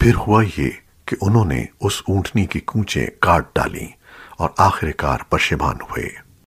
پھر ہوا یہ کہ انہوں نے اس اونٹنی کی کونچیں کاٹ ڈالیں اور آخر کار پشیمان ہوئے۔